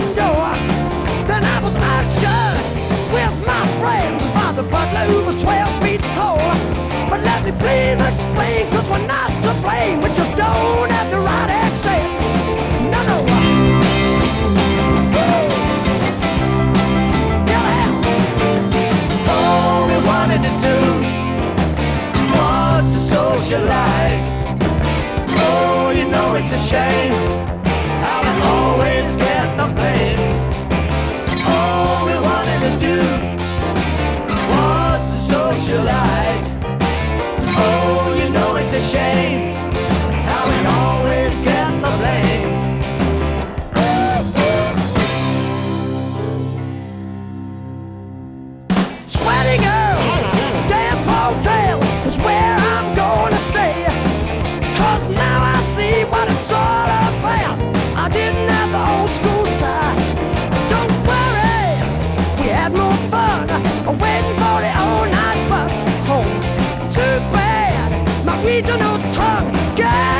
kitchen door. Then I was ushered with my friends by the butler who was 12 feet tall. But let me please explain, cause we're not to blame. We just don't have the right accent. No, no. All we wanted to do was to socialize. Oh, you know it's a shame shame how we always get the blame. Sweaty girls, damn hotels is where I'm gonna stay. Cause now I see what it's all about. I didn't have the old school tie. Don't worry, we had more fun. regional talk. Get